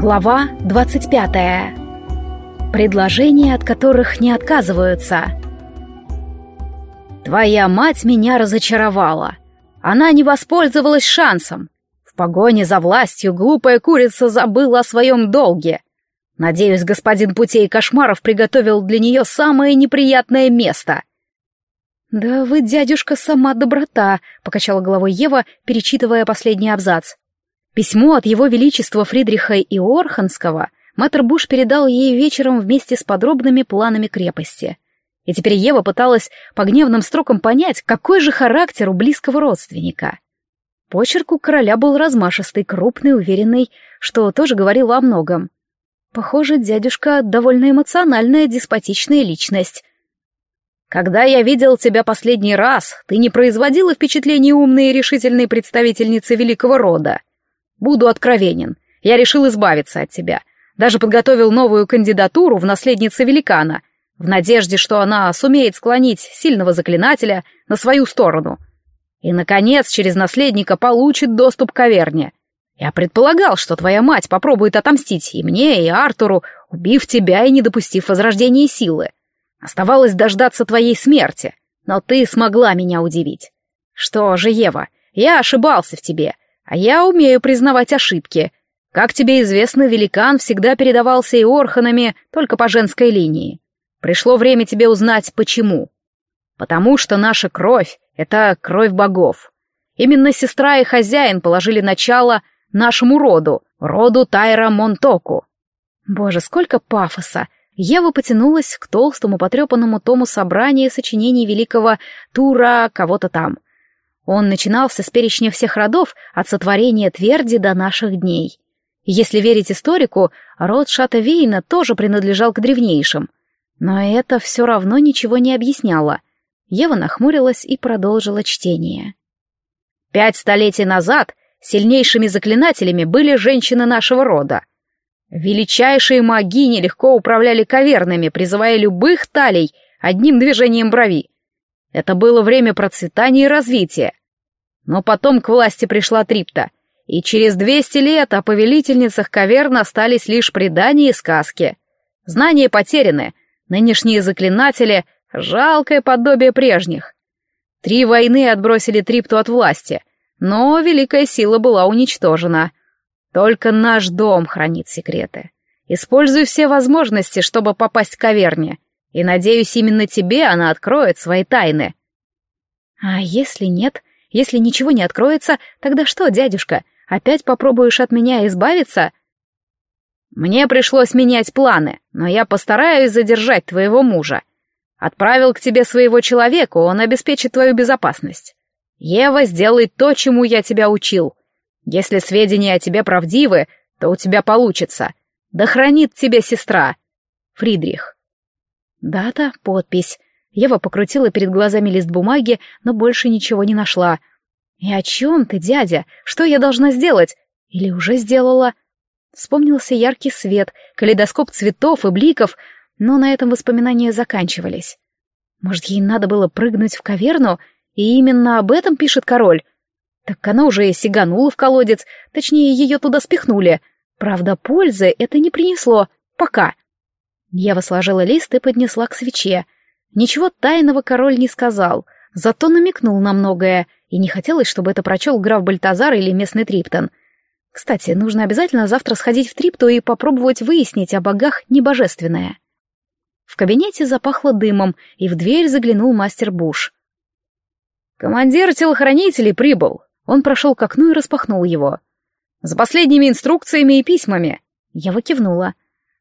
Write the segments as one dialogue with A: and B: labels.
A: Глава 25. Предложения, от которых не отказываются. Твоя мать меня разочаровала. Она не воспользовалась шансом. В погоне за властью глупая курица забыла о своем долге. Надеюсь, господин Путей Кошмаров приготовил для нее самое неприятное место. «Да вы, дядюшка, сама доброта», — покачала головой Ева, перечитывая последний абзац. Письмо от его величества Фридриха Иорханского мэтр Буш передал ей вечером вместе с подробными планами крепости. И теперь Ева пыталась по гневным строкам понять, какой же характер у близкого родственника. Почерк у короля был размашистый, крупный, уверенный, что тоже говорило о многом. Похоже, дядюшка довольно эмоциональная, деспотичная личность. «Когда я видел тебя последний раз, ты не производила впечатления умной и решительной представительницы великого рода», Буду откровенен. Я решил избавиться от тебя. Даже подготовил новую кандидатуру в наследнице великана, в надежде, что она сумеет склонить сильного заклинателя на свою сторону. И, наконец, через наследника получит доступ к Аверне. Я предполагал, что твоя мать попробует отомстить и мне, и Артуру, убив тебя и не допустив возрождения силы. Оставалось дождаться твоей смерти, но ты смогла меня удивить. Что же, Ева, я ошибался в тебе — а я умею признавать ошибки. Как тебе известно, великан всегда передавался и орханами только по женской линии. Пришло время тебе узнать, почему. Потому что наша кровь — это кровь богов. Именно сестра и хозяин положили начало нашему роду, роду Тайра Монтоку. Боже, сколько пафоса! Ева потянулась к толстому потрепанному тому собрания сочинений великого Тура кого-то там — он начинался с перечня всех родов от сотворения тверди до наших дней. Если верить историку, род Шатавейна тоже принадлежал к древнейшим. Но это все равно ничего не объясняло. Ева нахмурилась и продолжила чтение. «Пять столетий назад сильнейшими заклинателями были женщины нашего рода. Величайшие магини легко управляли кавернами, призывая любых талей одним движением брови. Это было время процветания и развития. Но потом к власти пришла Трипта, и через двести лет о повелительницах каверн остались лишь предания и сказки. Знания потеряны, нынешние заклинатели — жалкое подобие прежних. Три войны отбросили Трипту от власти, но великая сила была уничтожена. Только наш дом хранит секреты. Используй все возможности, чтобы попасть к каверне, и, надеюсь, именно тебе она откроет свои тайны. А если нет, если ничего не откроется, тогда что, дядюшка, опять попробуешь от меня избавиться? Мне пришлось менять планы, но я постараюсь задержать твоего мужа. Отправил к тебе своего человека, он обеспечит твою безопасность. Ева сделает то, чему я тебя учил. Если сведения о тебе правдивы, то у тебя получится. Да хранит тебя сестра. Фридрих. Дата, подпись. Ева покрутила перед глазами лист бумаги, но больше ничего не нашла. «И о чем ты, дядя? Что я должна сделать? Или уже сделала?» Вспомнился яркий свет, калейдоскоп цветов и бликов, но на этом воспоминания заканчивались. Может, ей надо было прыгнуть в каверну, и именно об этом пишет король? Так она уже сиганула в колодец, точнее, ее туда спихнули. Правда, пользы это не принесло. Пока. Ева сложила лист и поднесла к свече — Ничего тайного король не сказал, зато намекнул на многое, и не хотелось, чтобы это прочел граф Бальтазар или местный Триптон. Кстати, нужно обязательно завтра сходить в Трипту и попробовать выяснить о богах небожественное. В кабинете запахло дымом, и в дверь заглянул мастер Буш. «Командир телохранителей прибыл!» Он прошел к окну и распахнул его. «За последними инструкциями и письмами!» Я выкивнула.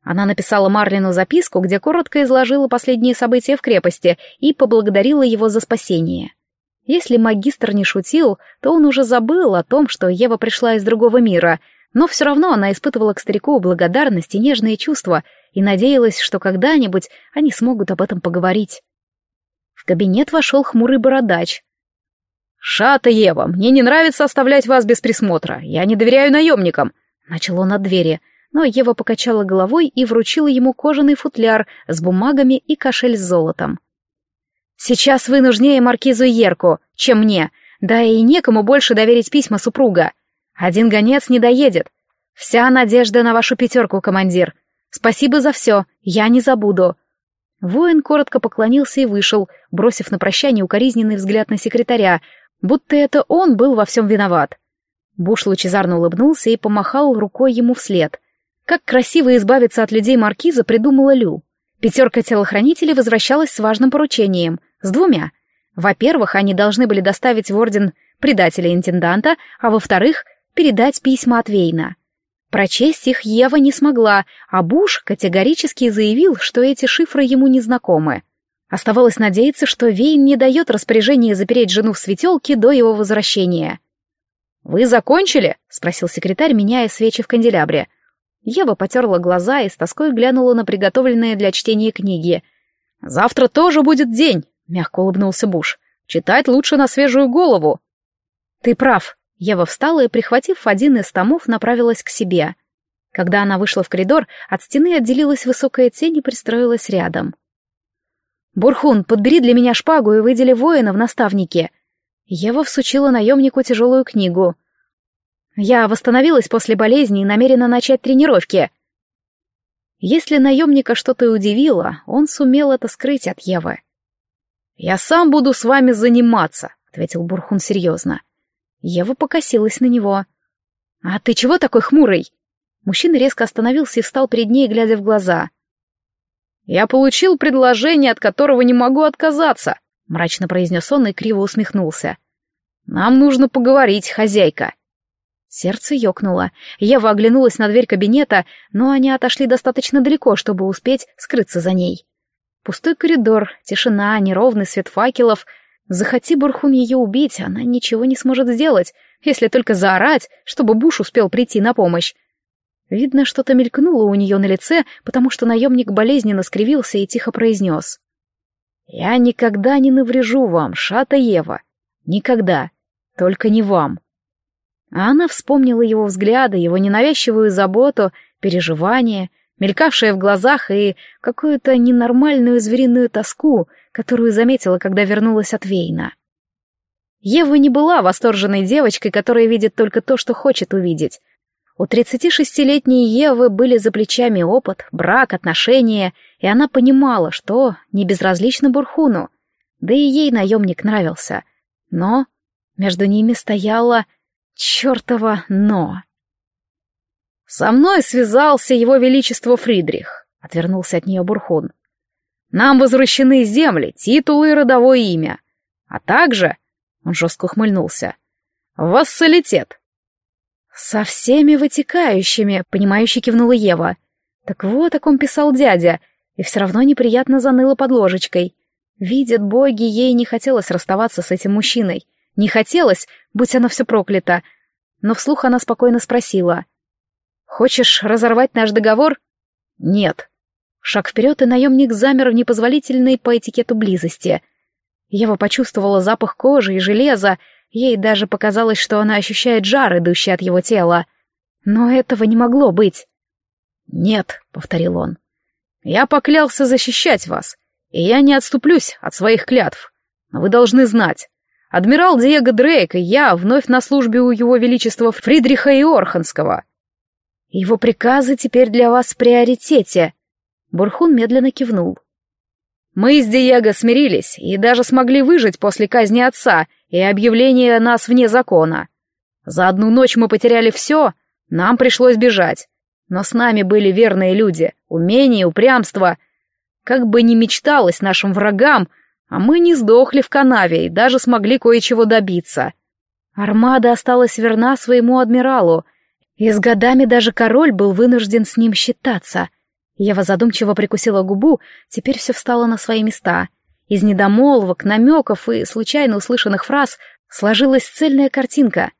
A: Она написала Марлину записку, где коротко изложила последние события в крепости и поблагодарила его за спасение. Если магистр не шутил, то он уже забыл о том, что Ева пришла из другого мира, но все равно она испытывала к старику благодарность и нежные чувства и надеялась, что когда-нибудь они смогут об этом поговорить. В кабинет вошел хмурый бородач. «Шата, Ева, мне не нравится оставлять вас без присмотра. Я не доверяю наемникам», — начал он от двери — но Ева покачала головой и вручила ему кожаный футляр с бумагами и кошель с золотом. «Сейчас вы нужнее маркизу Ерку, чем мне, да и некому больше доверить письма супруга. Один гонец не доедет. Вся надежда на вашу пятерку, командир. Спасибо за все, я не забуду. Воин коротко поклонился и вышел, бросив на прощание укоризненный взгляд на секретаря, будто это он был во всем виноват. Буш лучезарно улыбнулся и помахал рукой ему вслед. Как красиво избавиться от людей маркиза придумала Лю. Пятерка телохранителей возвращалась с важным поручением, с двумя. Во-первых, они должны были доставить в орден предателя интенданта, а во-вторых, передать письма от Вейна. Прочесть их Ева не смогла, а Буш категорически заявил, что эти шифры ему не знакомы. Оставалось надеяться, что Вейн не дает распоряжения запереть жену в светелке до его возвращения. «Вы закончили?» — спросил секретарь, меняя свечи в канделябре. Ева потерла глаза и с тоской глянула на приготовленные для чтения книги. «Завтра тоже будет день», — мягко улыбнулся Буш. «Читать лучше на свежую голову». «Ты прав», Ева встала и, прихватив один из томов, направилась к себе. Когда она вышла в коридор, от стены отделилась высокая тень и пристроилась рядом. «Бурхун, подбери для меня шпагу и выдели воина в наставнике». Ева всучила наемнику тяжелую книгу. «Я восстановилась после болезни и намерена начать тренировки». Если наемника что-то удивило, он сумел это скрыть от Евы. «Я сам буду с вами заниматься», — ответил Бурхун серьезно. Ева покосилась на него. «А ты чего такой хмурый?» Мужчина резко остановился и встал перед ней, глядя в глаза. «Я получил предложение, от которого не могу отказаться», — мрачно произнес он и криво усмехнулся. «Нам нужно поговорить, хозяйка». Сердце ёкнуло. Ева оглянулась на дверь кабинета, но они отошли достаточно далеко, чтобы успеть скрыться за ней. Пустой коридор, тишина, неровный свет факелов — Захоти Бурхун ее убить, она ничего не сможет сделать, если только заорать, чтобы Буш успел прийти на помощь. Видно, что-то мелькнуло у нее на лице, потому что наемник болезненно скривился и тихо произнес. «Я никогда не наврежу вам, Шата Ева. Никогда. Только не вам». А она вспомнила его взгляды, его ненавязчивую заботу, переживания, мелькавшее в глазах и какую-то ненормальную звериную тоску, которую заметила, когда вернулась от Вейна. Ева не была восторженной девочкой, которая видит только то, что хочет увидеть. У 36-летней Евы были за плечами опыт, брак, отношения, и она понимала, что не безразлично Бурхуну, да и ей наемник нравился. Но между ними стояло чертово «но». «Со мной связался его величество Фридрих», — отвернулся от нее Бурхун. Нам возвращены земли, титулы и родовое имя. А также, он жестко ухмыльнулся, вассалитет. Со всеми вытекающими, понимающе кивнула Ева. Так вот о ком писал дядя, и все равно неприятно заныло под ложечкой. Видят боги, ей не хотелось расставаться с этим мужчиной. Не хотелось, будь она все проклята. Но вслух она спокойно спросила. «Хочешь разорвать наш договор?» «Нет», Шаг вперед, и наемник замер в непозволительной по этикету близости. Ева почувствовала запах кожи и железа, ей даже показалось, что она ощущает жар, идущий от его тела. Но этого не могло быть. «Нет», — повторил он, — «я поклялся защищать вас, и я не отступлюсь от своих клятв. Но вы должны знать, адмирал Диего Дрейк и я вновь на службе у его величества Фридриха Иорханского. Его приказы теперь для вас в приоритете», Бурхун медленно кивнул. «Мы с Диего смирились и даже смогли выжить после казни отца и объявления нас вне закона. За одну ночь мы потеряли все, нам пришлось бежать. Но с нами были верные люди, умение, упрямство. Как бы ни мечталось нашим врагам, а мы не сдохли в канаве и даже смогли кое-чего добиться. Армада осталась верна своему адмиралу, и с годами даже король был вынужден с ним считаться — Ева задумчиво прикусила губу, теперь все встало на свои места. Из недомолвок, намеков и случайно услышанных фраз сложилась цельная картинка.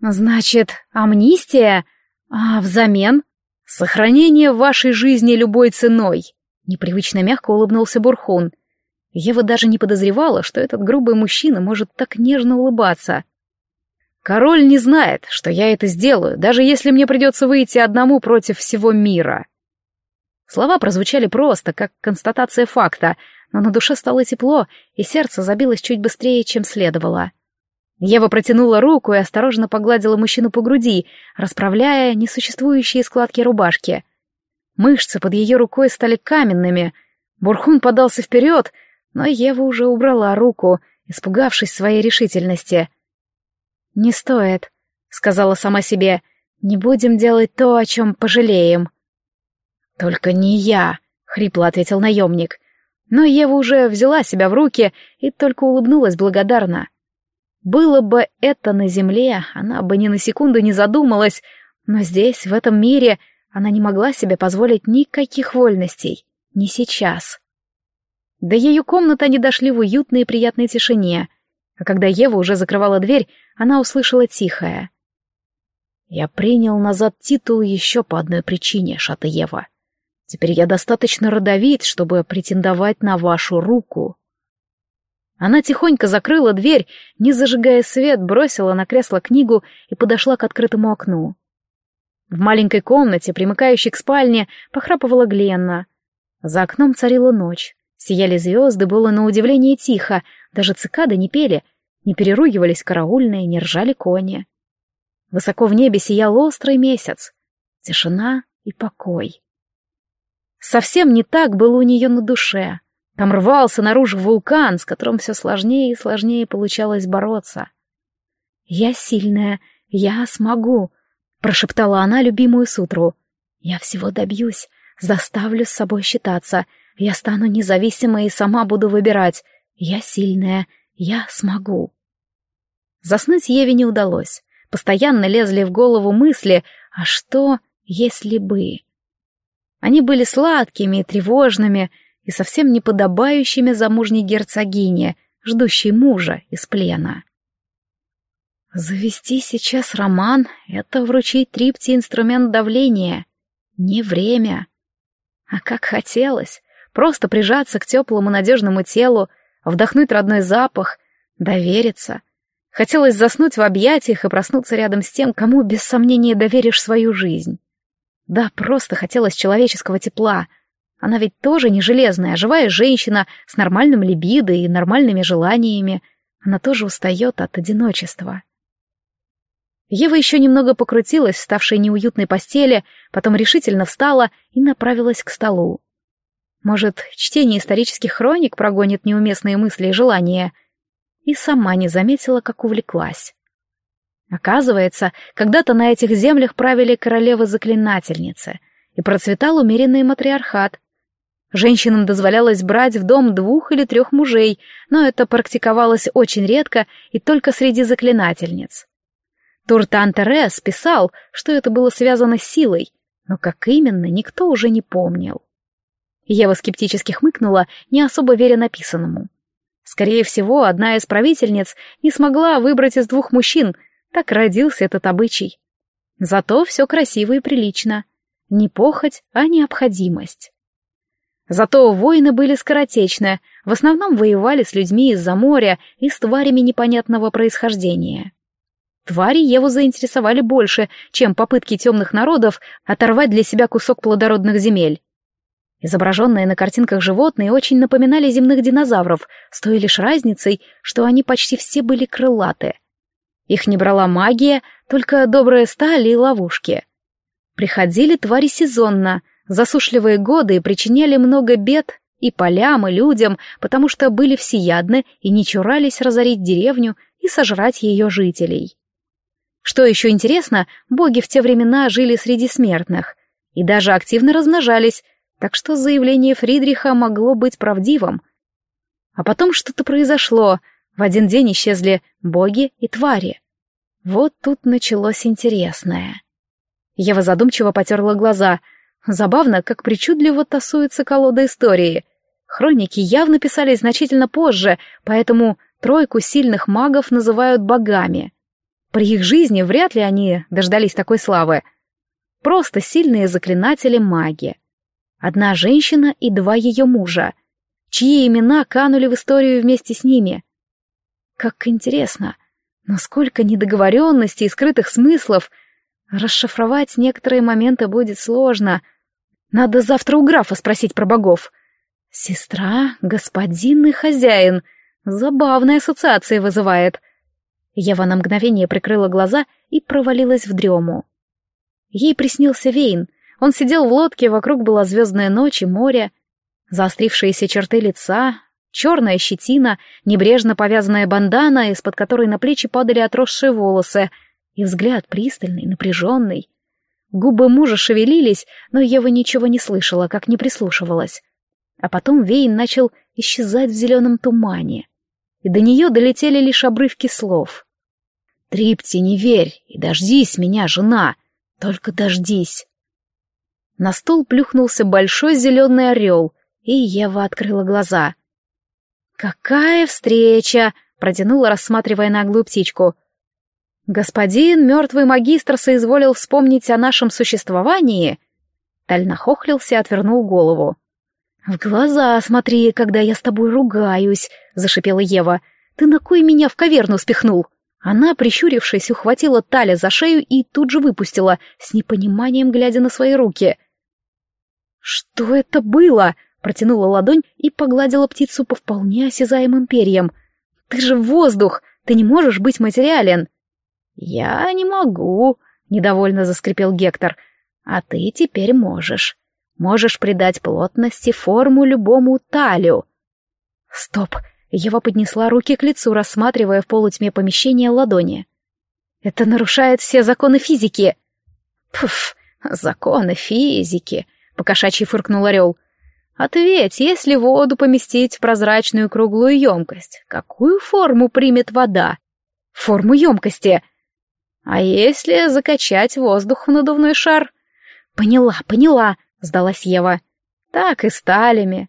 A: «Значит, амнистия? А взамен?» «Сохранение вашей жизни любой ценой», — непривычно мягко улыбнулся Бурхун. Ева даже не подозревала, что этот грубый мужчина может так нежно улыбаться. «Король не знает, что я это сделаю, даже если мне придется выйти одному против всего мира». Слова прозвучали просто, как констатация факта, но на душе стало тепло, и сердце забилось чуть быстрее, чем следовало. Ева протянула руку и осторожно погладила мужчину по груди, расправляя несуществующие складки рубашки. Мышцы под ее рукой стали каменными. Бурхун подался вперед, но Ева уже убрала руку, испугавшись своей решительности. «Не стоит», — сказала сама себе, — «не будем делать то, о чем пожалеем». «Только не я», — хрипло ответил наемник. Но Ева уже взяла себя в руки и только улыбнулась благодарно. Было бы это на земле, она бы ни на секунду не задумалась, но здесь, в этом мире, она не могла себе позволить никаких вольностей. Не сейчас. До ее комнаты они дошли в уютной и приятной тишине, а когда Ева уже закрывала дверь, она услышала тихое. «Я принял назад титул еще по одной причине, Шата Ева. Теперь я достаточно родовит, чтобы претендовать на вашу руку». Она тихонько закрыла дверь, не зажигая свет, бросила на кресло книгу и подошла к открытому окну. В маленькой комнате, примыкающей к спальне, похрапывала Гленна. За окном царила ночь. Сияли звезды, было на удивление тихо, даже цикады не пели, не переругивались караульные, не ржали кони. Высоко в небе сиял острый месяц. Тишина и покой. Совсем не так было у нее на душе. Там рвался наружу вулкан, с которым все сложнее и сложнее получалось бороться. «Я сильная, я смогу», — прошептала она любимую сутру. «Я всего добьюсь, заставлю с собой считаться. Я стану независимой и сама буду выбирать. Я сильная, я смогу». Заснуть Еве не удалось. Постоянно лезли в голову мысли «А что, если бы...» Они были сладкими и тревожными, и совсем неподобающими замужней герцогине, ждущей мужа из плена. Завести сейчас роман — это вручить Трипте инструмент давления. Не время. А как хотелось. Просто прижаться к теплому надежному телу, вдохнуть родной запах, довериться. Хотелось заснуть в объятиях и проснуться рядом с тем, кому без сомнения доверишь свою жизнь. Да, просто хотелось человеческого тепла — она ведь тоже не железная, а живая женщина с нормальным либидо и нормальными желаниями. Она тоже устает от одиночества. Ева еще немного покрутилась в ставшей неуютной постели, потом решительно встала и направилась к столу. Может, чтение исторических хроник прогонит неуместные мысли и желания? И сама не заметила, как увлеклась. Оказывается, когда-то на этих землях правили королевы-заклинательницы, и процветал умеренный матриархат, Женщинам дозволялось брать в дом двух или трех мужей, но это практиковалось очень редко и только среди заклинательниц. Туртан Терес писал, что это было связано с силой, но как именно, никто уже не помнил. Ева скептически хмыкнула, не особо веря написанному. Скорее всего, одна из правительниц не смогла выбрать из двух мужчин, так родился этот обычай. Зато все красиво и прилично. Не похоть, а необходимость. Зато войны были скоротечны, в основном воевали с людьми из-за моря и с тварями непонятного происхождения. Твари Еву заинтересовали больше, чем попытки темных народов оторвать для себя кусок плодородных земель. Изображенные на картинках животные очень напоминали земных динозавров, с той лишь разницей, что они почти все были крылаты. Их не брала магия, только добрая сталь и ловушки. Приходили твари сезонно, засушливые годы причиняли много бед и полям, и людям, потому что были всеядны и не чурались разорить деревню и сожрать ее жителей. Что еще интересно, боги в те времена жили среди смертных и даже активно размножались, так что заявление Фридриха могло быть правдивым. А потом что-то произошло, в один день исчезли боги и твари. Вот тут началось интересное. Ева задумчиво потерла глаза — Забавно, как причудливо тасуется колода истории. Хроники явно писали значительно позже, поэтому тройку сильных магов называют богами. При их жизни вряд ли они дождались такой славы. Просто сильные заклинатели маги. Одна женщина и два ее мужа, чьи имена канули в историю вместе с ними. Как интересно, но сколько недоговоренностей и скрытых смыслов. Расшифровать некоторые моменты будет сложно, надо завтра у графа спросить про богов. Сестра, господин и хозяин. Забавная ассоциация вызывает. Ева на мгновение прикрыла глаза и провалилась в дрему. Ей приснился Вейн. Он сидел в лодке, вокруг была звездная ночь и море. Заострившиеся черты лица, черная щетина, небрежно повязанная бандана, из-под которой на плечи падали отросшие волосы, и взгляд пристальный, напряженный. Губы мужа шевелились, но Ева ничего не слышала, как не прислушивалась. А потом Вейн начал исчезать в зеленом тумане, и до нее долетели лишь обрывки слов. «Трипти, не верь и дождись меня, жена, только дождись». На стол плюхнулся большой зеленый орел, и Ева открыла глаза. «Какая встреча!» — протянула, рассматривая наглую птичку. «Господин, мертвый магистр, соизволил вспомнить о нашем существовании?» Таль нахохлился и отвернул голову. «В глаза смотри, когда я с тобой ругаюсь», — зашипела Ева. «Ты на кой меня в каверну спихнул?» Она, прищурившись, ухватила Таля за шею и тут же выпустила, с непониманием глядя на свои руки. «Что это было?» — протянула ладонь и погладила птицу по вполне осязаемым перьям. «Ты же воздух! Ты не можешь быть материален!» «Я не могу», — недовольно заскрипел Гектор. «А ты теперь можешь. Можешь придать плотности форму любому талю». «Стоп!» — Ева поднесла руки к лицу, рассматривая в полутьме помещения ладони. «Это нарушает все законы физики!» «Пф, законы физики!» — покошачьи фыркнул орел. «Ответь, если воду поместить в прозрачную круглую емкость, какую форму примет вода?» «Форму емкости!» А если закачать воздух в надувной шар? Поняла, поняла, сдалась Ева. Так и сталями.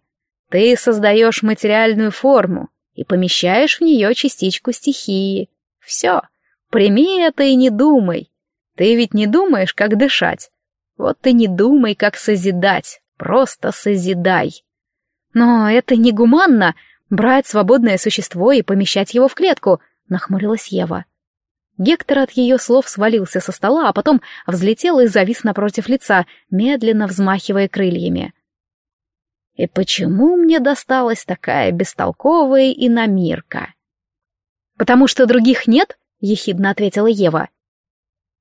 A: Ты создаешь материальную форму и помещаешь в нее частичку стихии. Все, прими это и не думай. Ты ведь не думаешь, как дышать. Вот ты не думай, как созидать, просто созидай. Но это негуманно, брать свободное существо и помещать его в клетку, нахмурилась Ева. Гектор от ее слов свалился со стола, а потом взлетел и завис напротив лица, медленно взмахивая крыльями. «И почему мне досталась такая бестолковая иномирка?» «Потому что других нет?» — ехидно ответила Ева.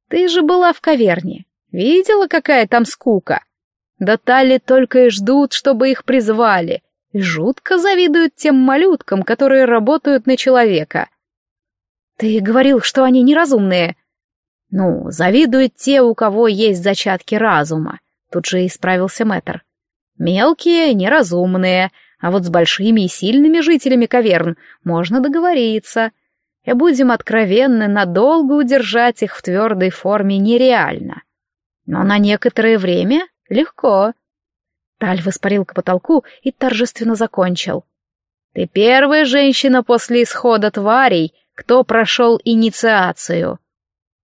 A: «Ты же была в каверне. Видела, какая там скука? Да тали только и ждут, чтобы их призвали, и жутко завидуют тем малюткам, которые работают на человека. «Ты говорил, что они неразумные». «Ну, завидуют те, у кого есть зачатки разума», — тут же исправился мэтр. «Мелкие, неразумные, а вот с большими и сильными жителями каверн можно договориться. И будем откровенны, надолго удержать их в твердой форме нереально. Но на некоторое время легко». Таль воспарил к потолку и торжественно закончил. «Ты первая женщина после исхода тварей, кто прошел инициацию.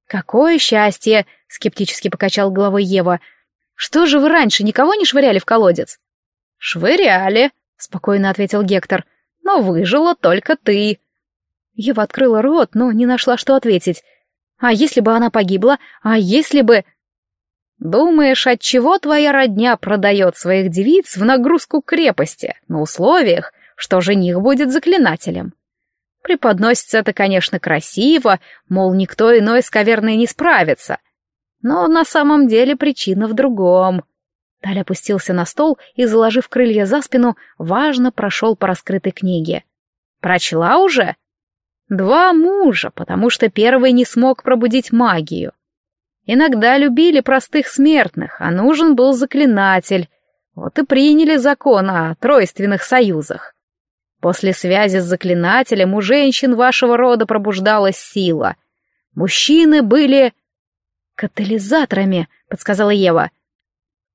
A: «Какое счастье!» — скептически покачал головой Ева. «Что же вы раньше никого не швыряли в колодец?» «Швыряли», — спокойно ответил Гектор. «Но выжила только ты». Ева открыла рот, но не нашла, что ответить. «А если бы она погибла? А если бы...» «Думаешь, отчего твоя родня продает своих девиц в нагрузку крепости, на условиях, что жених будет заклинателем? Преподносится это, конечно, красиво, мол, никто иной с каверной не справится. Но на самом деле причина в другом. Таль опустился на стол и, заложив крылья за спину, важно прошел по раскрытой книге. «Прочла уже?» «Два мужа, потому что первый не смог пробудить магию. Иногда любили простых смертных, а нужен был заклинатель. Вот и приняли закон о тройственных союзах. После связи с заклинателем у женщин вашего рода пробуждалась сила. Мужчины были... катализаторами, подсказала Ева.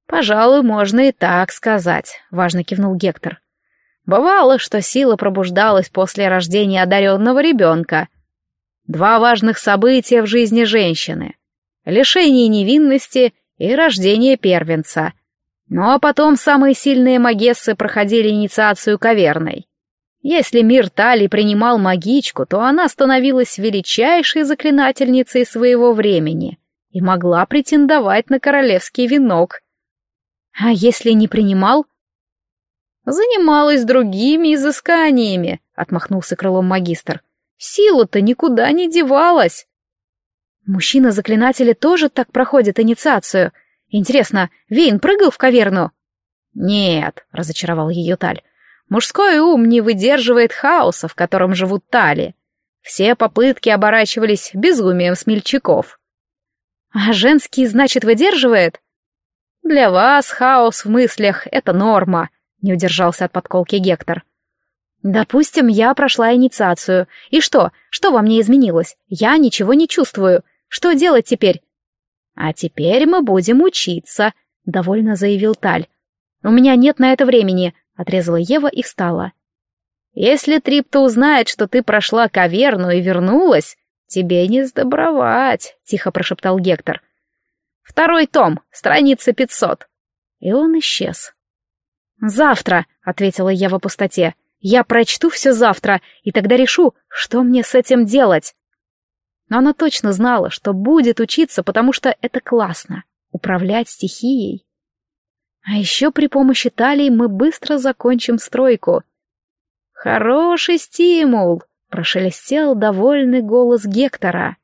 A: Пожалуй, можно и так сказать, важно кивнул Гектор. Бывало, что сила пробуждалась после рождения одаренного ребенка. Два важных события в жизни женщины. Лишение невинности и рождение первенца. Ну а потом самые сильные магессы проходили инициацию каверной. Если мир Тали принимал магичку, то она становилась величайшей заклинательницей своего времени и могла претендовать на королевский венок. А если не принимал? Занималась другими изысканиями, отмахнулся крылом магистр. Сила-то никуда не девалась. Мужчины-заклинатели тоже так проходят инициацию. Интересно, Вейн прыгал в каверну? Нет, разочаровал ее Таль. Мужской ум не выдерживает хаоса, в котором живут Тали. Все попытки оборачивались безумием смельчаков. А женский, значит, выдерживает? Для вас хаос в мыслях — это норма, не удержался от подколки Гектор. Допустим, я прошла инициацию. И что? Что во мне изменилось? Я ничего не чувствую. Что делать теперь? А теперь мы будем учиться, довольно заявил Таль. У меня нет на это времени, отрезала Ева и встала. Если Трипта узнает, что ты прошла каверну и вернулась, тебе не сдобровать, тихо прошептал Гектор. Второй том, страница пятьсот. И он исчез. Завтра, ответила Ева пустоте. Я прочту все завтра, и тогда решу, что мне с этим делать но она точно знала, что будет учиться, потому что это классно — управлять стихией. А еще при помощи талии мы быстро закончим стройку. «Хороший стимул!» — прошелестел довольный голос Гектора.